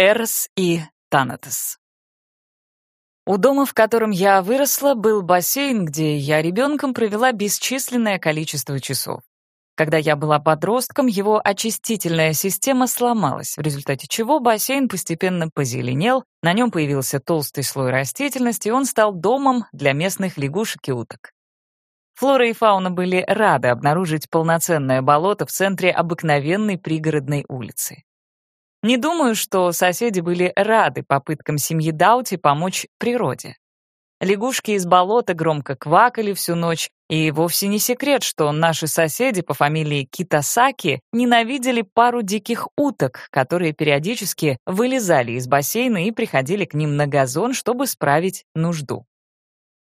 Эрос и Танатос. У дома, в котором я выросла, был бассейн, где я ребенком провела бесчисленное количество часов. Когда я была подростком, его очистительная система сломалась, в результате чего бассейн постепенно позеленел, на нем появился толстый слой растительности, и он стал домом для местных лягушек и уток. Флора и фауна были рады обнаружить полноценное болото в центре обыкновенной пригородной улицы. Не думаю, что соседи были рады попыткам семьи Даути помочь природе. Лягушки из болота громко квакали всю ночь, и вовсе не секрет, что наши соседи по фамилии Китасаки ненавидели пару диких уток, которые периодически вылезали из бассейна и приходили к ним на газон, чтобы справить нужду.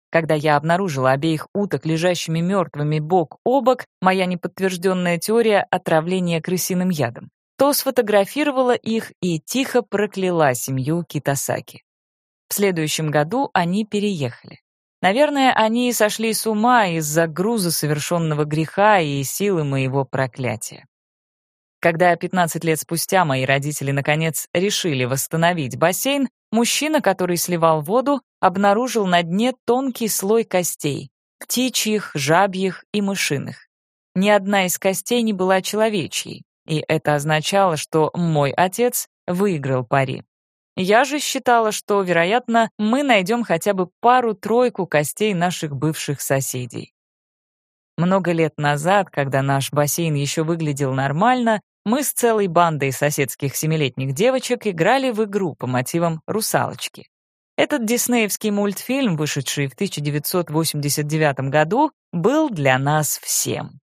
Когда я обнаружила обеих уток, лежащими мертвыми бок о бок, моя неподтвержденная теория отравления крысиным ядом то сфотографировала их и тихо прокляла семью Китасаки. В следующем году они переехали. Наверное, они сошли с ума из-за груза совершенного греха и силы моего проклятия. Когда 15 лет спустя мои родители наконец решили восстановить бассейн, мужчина, который сливал воду, обнаружил на дне тонкий слой костей — птичьих, жабьих и мышиных. Ни одна из костей не была человечьей, и это означало, что мой отец выиграл пари. Я же считала, что, вероятно, мы найдем хотя бы пару-тройку костей наших бывших соседей. Много лет назад, когда наш бассейн еще выглядел нормально, мы с целой бандой соседских семилетних девочек играли в игру по мотивам «Русалочки». Этот диснеевский мультфильм, вышедший в 1989 году, был для нас всем.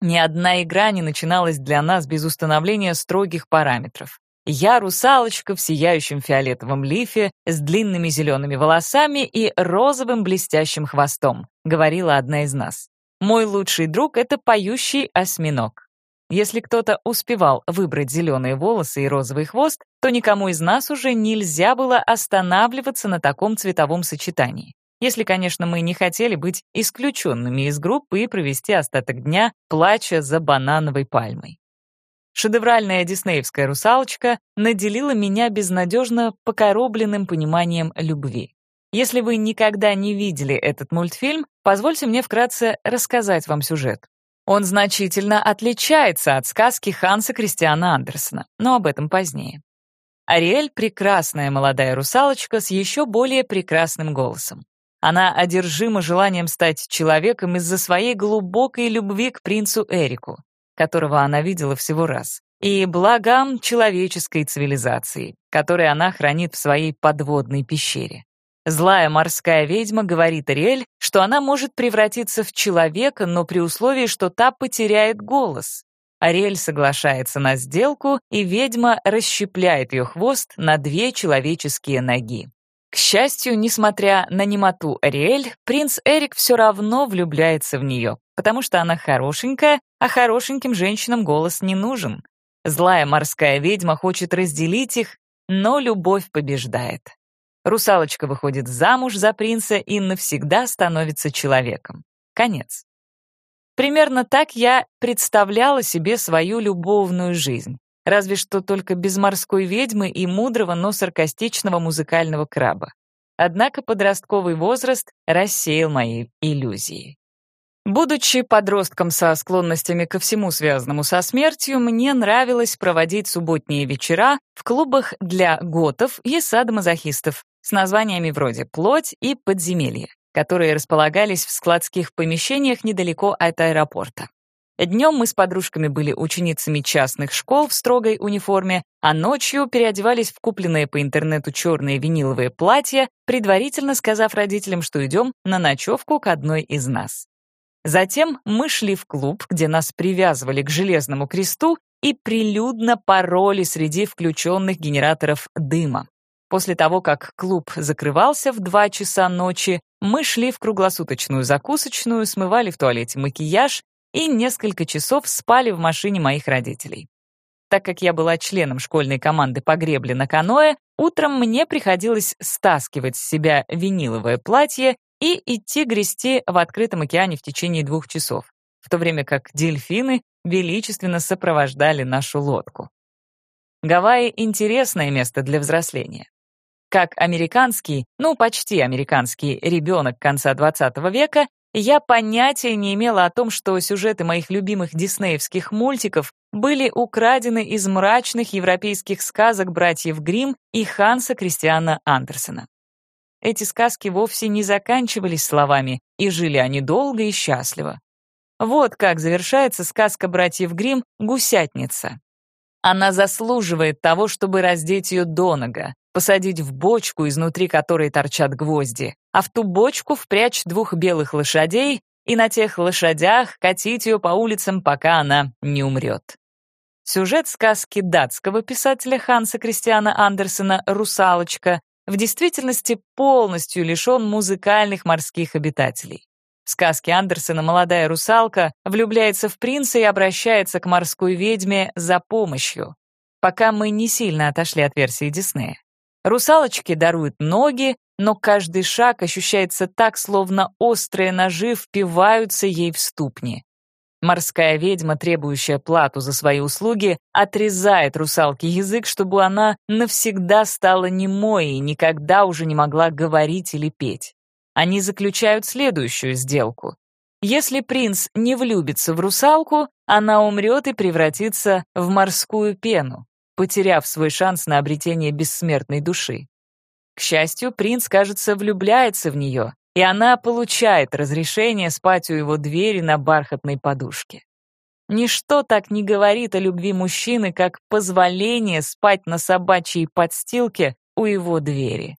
Ни одна игра не начиналась для нас без установления строгих параметров. Я русалочка в сияющем фиолетовом лифе с длинными зелеными волосами и розовым блестящим хвостом, говорила одна из нас. Мой лучший друг — это поющий осьминог. Если кто-то успевал выбрать зеленые волосы и розовый хвост, то никому из нас уже нельзя было останавливаться на таком цветовом сочетании. Если, конечно, мы не хотели быть исключенными из группы и провести остаток дня, плача за банановой пальмой. Шедевральная диснеевская русалочка наделила меня безнадежно покоробленным пониманием любви. Если вы никогда не видели этот мультфильм, позвольте мне вкратце рассказать вам сюжет. Он значительно отличается от сказки Ханса Кристиана Андерсена, но об этом позднее. Ариэль — прекрасная молодая русалочка с еще более прекрасным голосом. Она одержима желанием стать человеком из-за своей глубокой любви к принцу Эрику, которого она видела всего раз, и благам человеческой цивилизации, которые она хранит в своей подводной пещере. Злая морская ведьма говорит Ариэль, что она может превратиться в человека, но при условии, что та потеряет голос. Ариэль соглашается на сделку, и ведьма расщепляет ее хвост на две человеческие ноги. К счастью, несмотря на немоту Ариэль, принц Эрик все равно влюбляется в нее, потому что она хорошенькая, а хорошеньким женщинам голос не нужен. Злая морская ведьма хочет разделить их, но любовь побеждает. Русалочка выходит замуж за принца и навсегда становится человеком. Конец. Примерно так я представляла себе свою любовную жизнь разве что только без морской ведьмы и мудрого, но саркастичного музыкального краба. Однако подростковый возраст рассеял мои иллюзии. Будучи подростком со склонностями ко всему связанному со смертью, мне нравилось проводить субботние вечера в клубах для готов и садомазохистов с названиями вроде «Плоть» и «Подземелье», которые располагались в складских помещениях недалеко от аэропорта. Днем мы с подружками были ученицами частных школ в строгой униформе, а ночью переодевались в купленные по интернету черные виниловые платья, предварительно сказав родителям, что идем на ночевку к одной из нас. Затем мы шли в клуб, где нас привязывали к железному кресту и прилюдно пароли среди включенных генераторов дыма. После того, как клуб закрывался в 2 часа ночи, мы шли в круглосуточную закусочную, смывали в туалете макияж и несколько часов спали в машине моих родителей. Так как я была членом школьной команды по гребле на каноэ, утром мне приходилось стаскивать с себя виниловое платье и идти грести в открытом океане в течение двух часов, в то время как дельфины величественно сопровождали нашу лодку. Гавайи — интересное место для взросления. Как американский, ну почти американский ребенок конца 20 века, я понятия не имела о том, что сюжеты моих любимых диснеевских мультиков были украдены из мрачных европейских сказок братьев Гримм и Ханса Кристиана Андерсена. Эти сказки вовсе не заканчивались словами, и жили они долго и счастливо. Вот как завершается сказка братьев Гримм «Гусятница». Она заслуживает того, чтобы раздеть ее донога, посадить в бочку, изнутри которой торчат гвозди, а в ту бочку впрячь двух белых лошадей и на тех лошадях катить ее по улицам, пока она не умрет. Сюжет сказки датского писателя Ханса Кристиана Андерсена «Русалочка» в действительности полностью лишен музыкальных морских обитателей. В сказке Андерсена молодая русалка влюбляется в принца и обращается к морской ведьме за помощью, пока мы не сильно отошли от версии Диснея. Русалочки даруют ноги, но каждый шаг ощущается так, словно острые ножи впиваются ей в ступни. Морская ведьма, требующая плату за свои услуги, отрезает русалке язык, чтобы она навсегда стала немой и никогда уже не могла говорить или петь. Они заключают следующую сделку. Если принц не влюбится в русалку, она умрет и превратится в морскую пену, потеряв свой шанс на обретение бессмертной души. К счастью, принц, кажется, влюбляется в нее, и она получает разрешение спать у его двери на бархатной подушке. Ничто так не говорит о любви мужчины, как позволение спать на собачьей подстилке у его двери.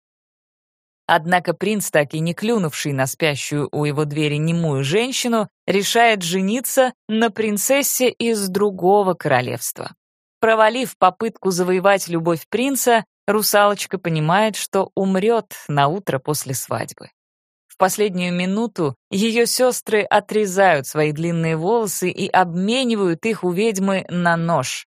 Однако принц, так и не клюнувший на спящую у его двери немую женщину, решает жениться на принцессе из другого королевства. Провалив попытку завоевать любовь принца, русалочка понимает, что умрет на утро после свадьбы последнюю минуту ее сестры отрезают свои длинные волосы и обменивают их у ведьмы на нож.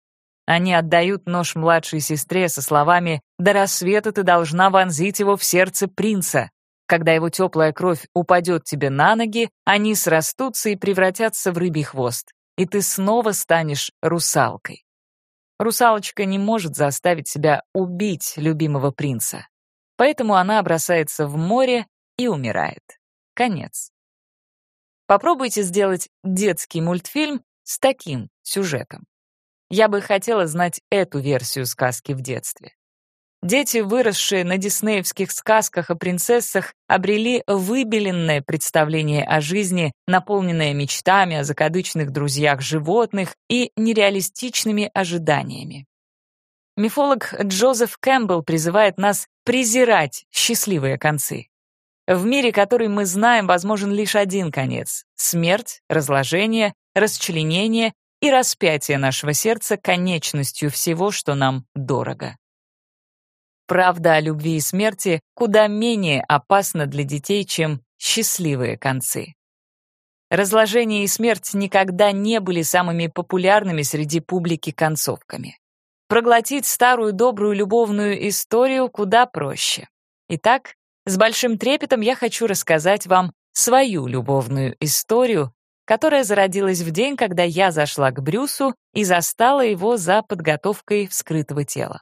Они отдают нож младшей сестре со словами «До рассвета ты должна вонзить его в сердце принца. Когда его теплая кровь упадет тебе на ноги, они срастутся и превратятся в рыбий хвост, и ты снова станешь русалкой». Русалочка не может заставить себя убить любимого принца. Поэтому она бросается в море и умирает. Конец. Попробуйте сделать детский мультфильм с таким сюжетом. Я бы хотела знать эту версию сказки в детстве. Дети, выросшие на диснеевских сказках о принцессах, обрели выбеленное представление о жизни, наполненное мечтами о закадычных друзьях животных и нереалистичными ожиданиями. Мифолог Джозеф Кэмпбелл призывает нас презирать счастливые концы. В мире, который мы знаем, возможен лишь один конец — смерть, разложение, расчленение и распятие нашего сердца конечностью всего, что нам дорого. Правда о любви и смерти куда менее опасна для детей, чем счастливые концы. Разложение и смерть никогда не были самыми популярными среди публики концовками. Проглотить старую добрую любовную историю куда проще. Итак, с большим трепетом я хочу рассказать вам свою любовную историю, которая зародилась в день, когда я зашла к Брюсу и застала его за подготовкой вскрытого тела.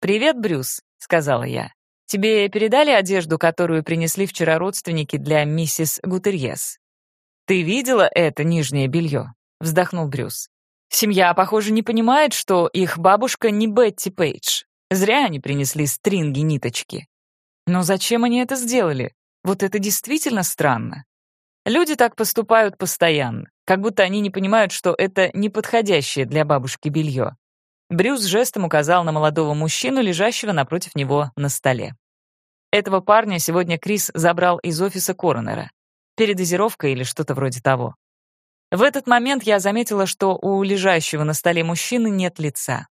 «Привет, Брюс», — сказала я. «Тебе передали одежду, которую принесли вчера родственники для миссис Гутерьес?» «Ты видела это нижнее белье?» — вздохнул Брюс. «Семья, похоже, не понимает, что их бабушка не Бетти Пейдж. Зря они принесли стринги-ниточки. Но зачем они это сделали? Вот это действительно странно. Люди так поступают постоянно, как будто они не понимают, что это неподходящее для бабушки белье. Брюс жестом указал на молодого мужчину, лежащего напротив него на столе. Этого парня сегодня Крис забрал из офиса коронера. Передозировка или что-то вроде того. В этот момент я заметила, что у лежащего на столе мужчины нет лица.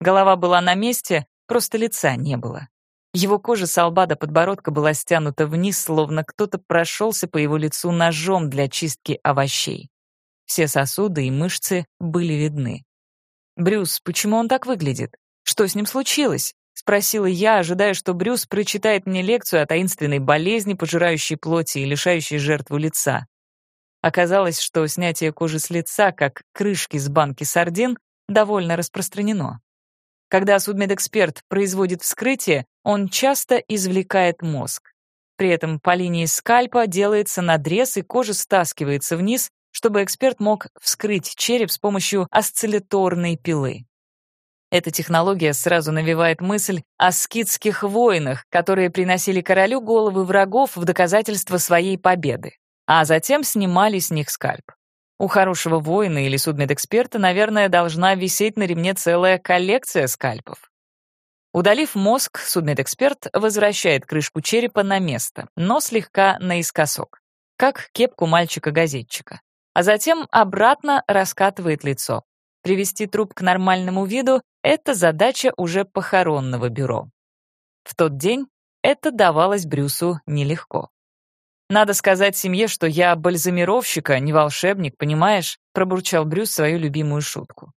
Голова была на месте, просто лица не было. Его кожа с лба до подбородка была стянута вниз, словно кто-то прошелся по его лицу ножом для чистки овощей. Все сосуды и мышцы были видны. «Брюс, почему он так выглядит? Что с ним случилось?» — спросила я, ожидая, что Брюс прочитает мне лекцию о таинственной болезни, пожирающей плоти и лишающей жертву лица. Оказалось, что снятие кожи с лица, как крышки с банки сардин, довольно распространено. Когда судмедэксперт производит вскрытие, он часто извлекает мозг. При этом по линии скальпа делается надрез и кожа стаскивается вниз, чтобы эксперт мог вскрыть череп с помощью осцилляторной пилы. Эта технология сразу навевает мысль о скитских воинах, которые приносили королю головы врагов в доказательство своей победы, а затем снимали с них скальп. У хорошего воина или судмедэксперта, наверное, должна висеть на ремне целая коллекция скальпов. Удалив мозг, судмедэксперт возвращает крышку черепа на место, но слегка наискосок, как кепку мальчика-газетчика. А затем обратно раскатывает лицо. Привести труп к нормальному виду — это задача уже похоронного бюро. В тот день это давалось Брюсу нелегко. «Надо сказать семье, что я бальзамировщик, а не волшебник, понимаешь?» — пробурчал Брюс свою любимую шутку.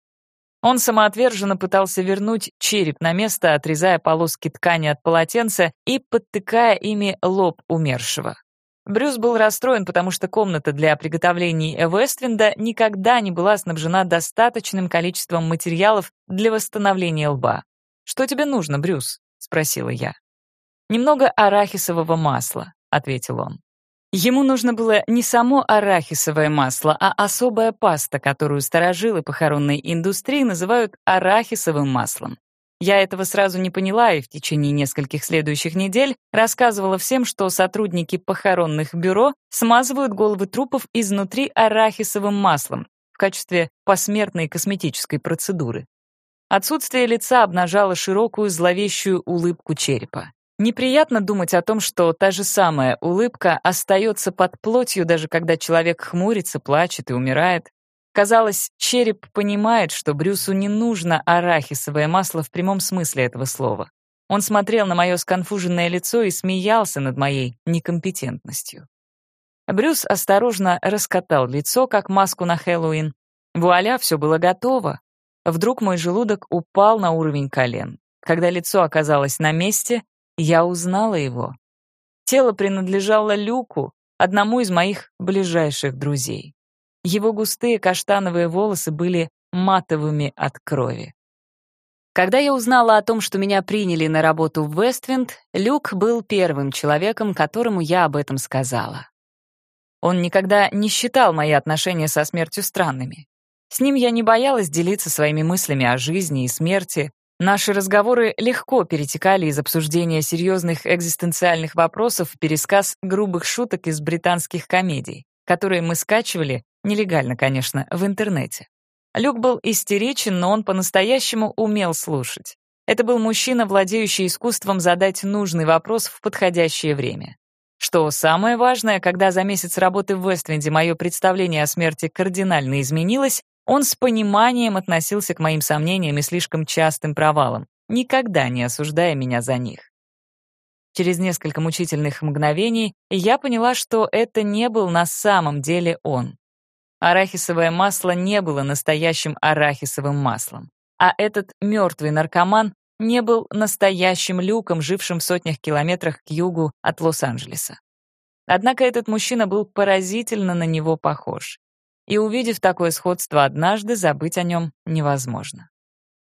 Он самоотверженно пытался вернуть череп на место, отрезая полоски ткани от полотенца и подтыкая ими лоб умершего. Брюс был расстроен, потому что комната для приготовлений Вествинда никогда не была снабжена достаточным количеством материалов для восстановления лба. «Что тебе нужно, Брюс?» — спросила я. «Немного арахисового масла», — ответил он. Ему нужно было не само арахисовое масло, а особая паста, которую сторожилы похоронной индустрии называют арахисовым маслом. Я этого сразу не поняла и в течение нескольких следующих недель рассказывала всем, что сотрудники похоронных бюро смазывают головы трупов изнутри арахисовым маслом в качестве посмертной косметической процедуры. Отсутствие лица обнажало широкую зловещую улыбку черепа. Неприятно думать о том, что та же самая улыбка остается под плотью, даже когда человек хмурится, плачет и умирает. Казалось, череп понимает, что Брюсу не нужно арахисовое масло в прямом смысле этого слова. Он смотрел на мое сконфуженное лицо и смеялся над моей некомпетентностью. Брюс осторожно раскатал лицо, как маску на Хэллоуин. Вуаля, все было готово. Вдруг мой желудок упал на уровень колен. Когда лицо оказалось на месте, я узнала его. Тело принадлежало Люку, одному из моих ближайших друзей. Его густые каштановые волосы были матовыми от крови. Когда я узнала о том, что меня приняли на работу в Вествинд, Люк был первым человеком, которому я об этом сказала. Он никогда не считал мои отношения со смертью странными. С ним я не боялась делиться своими мыслями о жизни и смерти, Наши разговоры легко перетекали из обсуждения серьезных экзистенциальных вопросов в пересказ грубых шуток из британских комедий, которые мы скачивали, нелегально, конечно, в интернете. Люк был истеричен, но он по-настоящему умел слушать. Это был мужчина, владеющий искусством задать нужный вопрос в подходящее время. Что самое важное, когда за месяц работы в Вественде мое представление о смерти кардинально изменилось, он с пониманием относился к моим сомнениям и слишком частым провалам, никогда не осуждая меня за них. Через несколько мучительных мгновений я поняла, что это не был на самом деле он. Арахисовое масло не было настоящим арахисовым маслом, а этот мертвый наркоман не был настоящим люком, жившим в сотнях километрах к югу от Лос-Анджелеса. Однако этот мужчина был поразительно на него похож и, увидев такое сходство однажды, забыть о нем невозможно.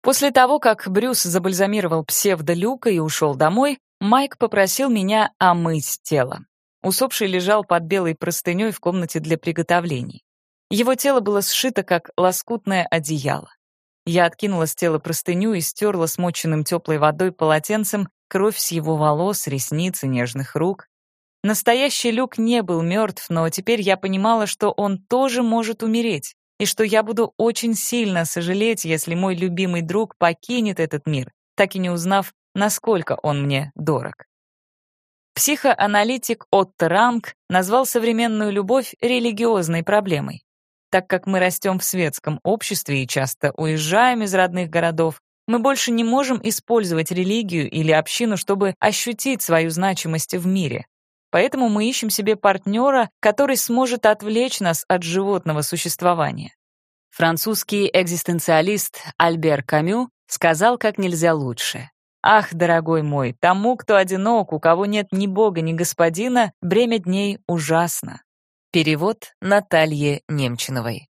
После того, как Брюс забальзамировал псевдо-люка и ушел домой, Майк попросил меня омыть тело. Усопший лежал под белой простыней в комнате для приготовлений. Его тело было сшито, как лоскутное одеяло. Я откинула с тела простыню и стерла смоченным теплой водой полотенцем кровь с его волос, ресниц и нежных рук. Настоящий Люк не был мертв, но теперь я понимала, что он тоже может умереть, и что я буду очень сильно сожалеть, если мой любимый друг покинет этот мир, так и не узнав, насколько он мне дорог. Психоаналитик Отто Ранг назвал современную любовь религиозной проблемой. Так как мы растем в светском обществе и часто уезжаем из родных городов, мы больше не можем использовать религию или общину, чтобы ощутить свою значимость в мире. Поэтому мы ищем себе партнера, который сможет отвлечь нас от животного существования. Французский экзистенциалист Альбер Камю сказал как нельзя лучше. «Ах, дорогой мой, тому, кто одинок, у кого нет ни бога, ни господина, бремя дней ужасно». Перевод Натальи Немчиновой.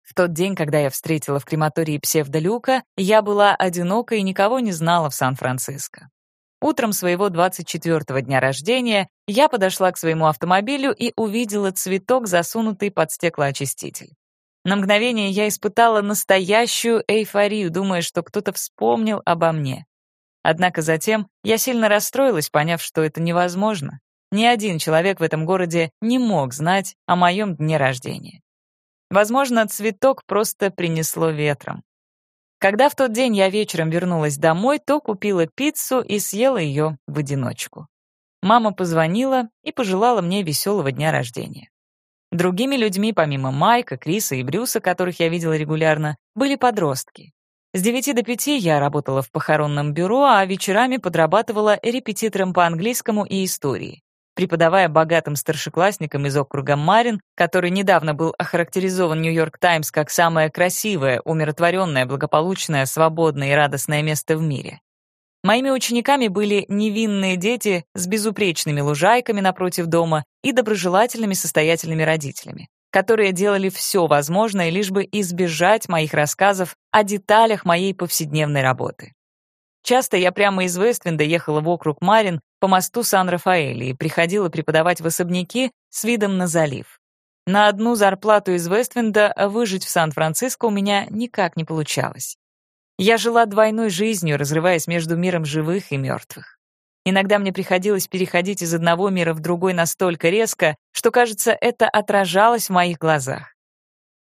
В тот день, когда я встретила в крематории псевдолюка, я была одинока и никого не знала в Сан-Франциско. Утром своего 24-го дня рождения я подошла к своему автомобилю и увидела цветок, засунутый под стеклоочиститель. На мгновение я испытала настоящую эйфорию, думая, что кто-то вспомнил обо мне. Однако затем я сильно расстроилась, поняв, что это невозможно. Ни один человек в этом городе не мог знать о моем дне рождения. Возможно, цветок просто принесло ветром. Когда в тот день я вечером вернулась домой, то купила пиццу и съела ее в одиночку. Мама позвонила и пожелала мне веселого дня рождения. Другими людьми, помимо Майка, Криса и Брюса, которых я видела регулярно, были подростки. С 9 до 5 я работала в похоронном бюро, а вечерами подрабатывала репетитором по английскому и истории преподавая богатым старшеклассникам из округа Марин, который недавно был охарактеризован «Нью-Йорк Таймс» как самое красивое, умиротворенное, благополучное, свободное и радостное место в мире. Моими учениками были невинные дети с безупречными лужайками напротив дома и доброжелательными состоятельными родителями, которые делали все возможное, лишь бы избежать моих рассказов о деталях моей повседневной работы. Часто я прямо из Вествинда ехала в округ Марин по мосту Сан-Рафаэль и приходила преподавать в особняки с видом на залив. На одну зарплату из Вествинда выжить в Сан-Франциско у меня никак не получалось. Я жила двойной жизнью, разрываясь между миром живых и мертвых. Иногда мне приходилось переходить из одного мира в другой настолько резко, что, кажется, это отражалось в моих глазах.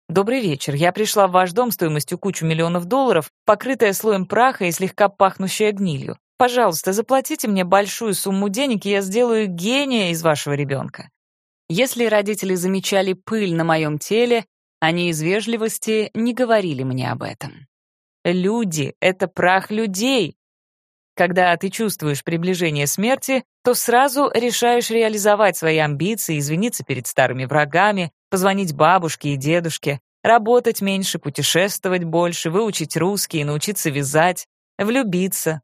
«Добрый вечер. Я пришла в ваш дом стоимостью кучу миллионов долларов, покрытая слоем праха и слегка пахнущая гнилью. Пожалуйста, заплатите мне большую сумму денег, и я сделаю гения из вашего ребенка». Если родители замечали пыль на моем теле, они из вежливости не говорили мне об этом. Люди — это прах людей. Когда ты чувствуешь приближение смерти, то сразу решаешь реализовать свои амбиции, извиниться перед старыми врагами, позвонить бабушке и дедушке, работать меньше, путешествовать больше, выучить русский и научиться вязать, влюбиться.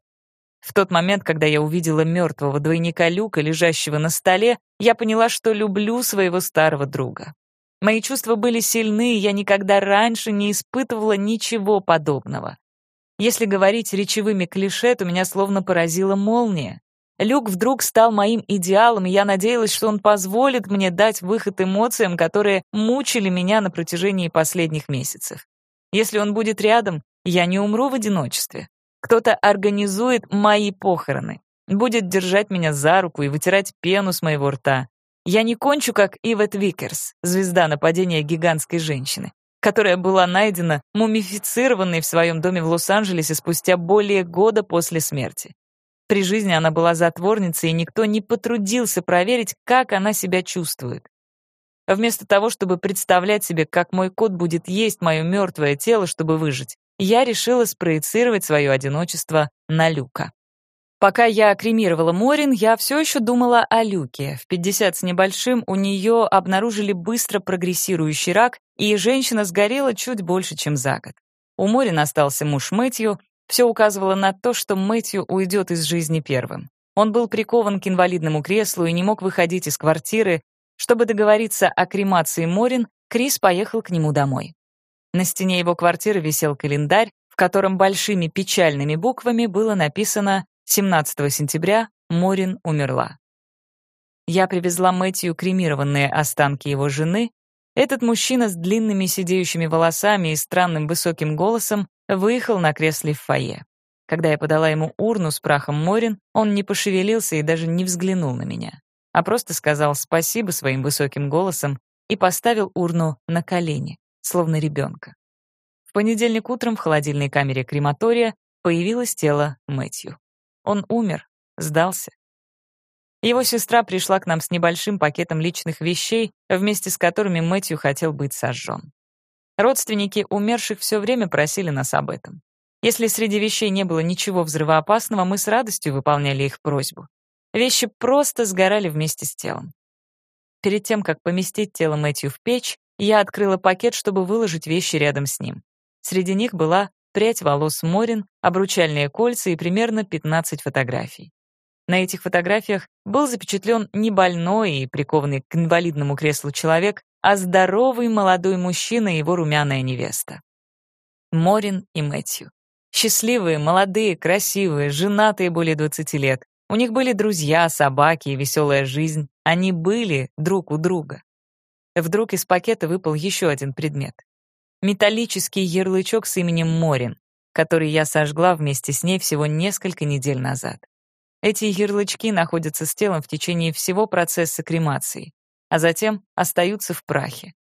В тот момент, когда я увидела мертвого двойника Люка, лежащего на столе, я поняла, что люблю своего старого друга. Мои чувства были сильны, и я никогда раньше не испытывала ничего подобного. Если говорить речевыми клише, то меня словно поразила молния. Люк вдруг стал моим идеалом, и я надеялась, что он позволит мне дать выход эмоциям, которые мучили меня на протяжении последних месяцев. Если он будет рядом, я не умру в одиночестве. Кто-то организует мои похороны, будет держать меня за руку и вытирать пену с моего рта. Я не кончу, как Ивет Викерс, звезда нападения гигантской женщины, которая была найдена мумифицированной в своем доме в Лос-Анджелесе спустя более года после смерти. При жизни она была затворницей, и никто не потрудился проверить, как она себя чувствует. Вместо того, чтобы представлять себе, как мой кот будет есть мое мертвое тело, чтобы выжить, я решила спроецировать свое одиночество на Люка. Пока я кремировала Морин, я все еще думала о Люке. В 50 с небольшим у нее обнаружили быстро прогрессирующий рак, и женщина сгорела чуть больше, чем за год. У Морин остался муж Мэтью, все указывало на то, что Мэтью уйдет из жизни первым. Он был прикован к инвалидному креслу и не мог выходить из квартиры. Чтобы договориться о кремации Морин, Крис поехал к нему домой. На стене его квартиры висел календарь, в котором большими печальными буквами было написано 17 сентября Морин умерла. Я привезла Мэтью кремированные останки его жены. Этот мужчина с длинными сидеющими волосами и странным высоким голосом выехал на кресле в фойе. Когда я подала ему урну с прахом Морин, он не пошевелился и даже не взглянул на меня, а просто сказал спасибо своим высоким голосом и поставил урну на колени, словно ребенка. В понедельник утром в холодильной камере крематория появилось тело Мэтью. Он умер, сдался. Его сестра пришла к нам с небольшим пакетом личных вещей, вместе с которыми Мэтью хотел быть сожжен. Родственники умерших все время просили нас об этом. Если среди вещей не было ничего взрывоопасного, мы с радостью выполняли их просьбу. Вещи просто сгорали вместе с телом. Перед тем, как поместить тело Мэтью в печь, я открыла пакет, чтобы выложить вещи рядом с ним. Среди них была прядь волос Морин, обручальные кольца и примерно 15 фотографий. На этих фотографиях был запечатлен не больной и прикованный к инвалидному креслу человек, а здоровый молодой мужчина и его румяная невеста. Морин и Мэтью. Счастливые, молодые, красивые, женатые более 20 лет. У них были друзья, собаки и веселая жизнь. Они были друг у друга. Вдруг из пакета выпал еще один предмет. Металлический ярлычок с именем Морин, который я сожгла вместе с ней всего несколько недель назад. Эти ярлычки находятся с телом в течение всего процесса кремации, а затем остаются в прахе.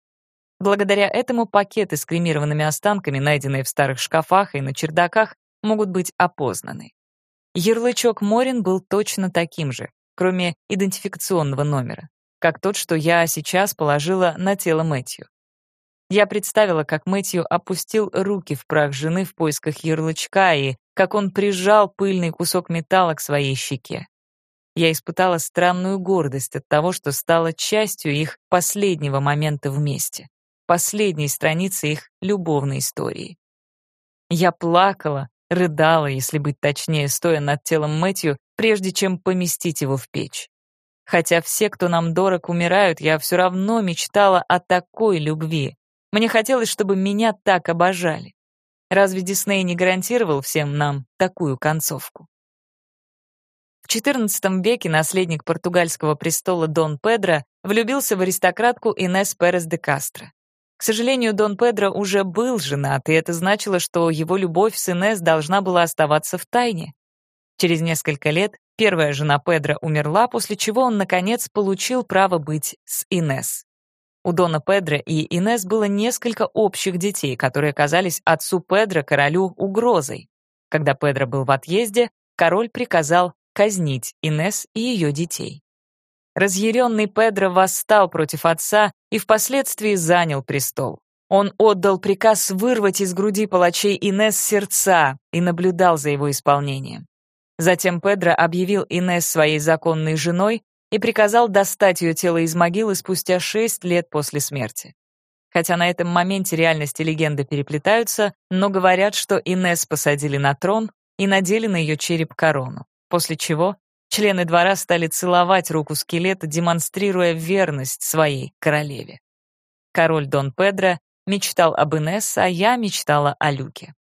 Благодаря этому пакеты с кремированными останками, найденные в старых шкафах и на чердаках, могут быть опознаны. Ярлычок Морин был точно таким же, кроме идентификационного номера, как тот, что я сейчас положила на тело Мэтью. Я представила, как Мэтью опустил руки в прах жены в поисках ярлычка и как он прижал пыльный кусок металла к своей щеке. Я испытала странную гордость от того, что стала частью их последнего момента вместе последней страницы их любовной истории. Я плакала, рыдала, если быть точнее, стоя над телом Мэтью, прежде чем поместить его в печь. Хотя все, кто нам дорог, умирают, я все равно мечтала о такой любви. Мне хотелось, чтобы меня так обожали. Разве Дисней не гарантировал всем нам такую концовку? В XIV веке наследник португальского престола Дон Педро влюбился в аристократку Инес Перес де Кастро. К сожалению, Дон Педро уже был женат, и это значило, что его любовь с Инес должна была оставаться в тайне. Через несколько лет первая жена Педро умерла, после чего он, наконец, получил право быть с Инес. У Дона Педро и Инес было несколько общих детей, которые казались отцу Педро, королю, угрозой. Когда Педро был в отъезде, король приказал казнить Инес и ее детей. Разъяренный Педро восстал против отца и впоследствии занял престол. Он отдал приказ вырвать из груди палачей Инес сердца и наблюдал за его исполнением. Затем Педро объявил Инес своей законной женой и приказал достать ее тело из могилы спустя шесть лет после смерти. Хотя на этом моменте реальность и легенда переплетаются, но говорят, что Инес посадили на трон и надели на ее череп корону, после чего Члены двора стали целовать руку скелета, демонстрируя верность своей королеве. Король Дон Педро мечтал об Инесс, а я мечтала о Люке.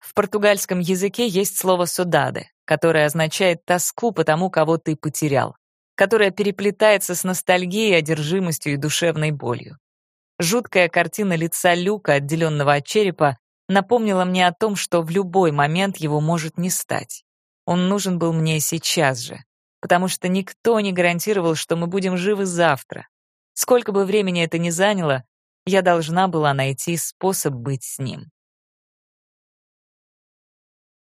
В португальском языке есть слово «содаде», которое означает тоску по тому, кого ты потерял, которое переплетается с ностальгией, одержимостью и душевной болью. Жуткая картина лица Люка, отделенного от черепа, напомнила мне о том, что в любой момент его может не стать. Он нужен был мне сейчас же, потому что никто не гарантировал, что мы будем живы завтра. Сколько бы времени это ни заняло, я должна была найти способ быть с ним.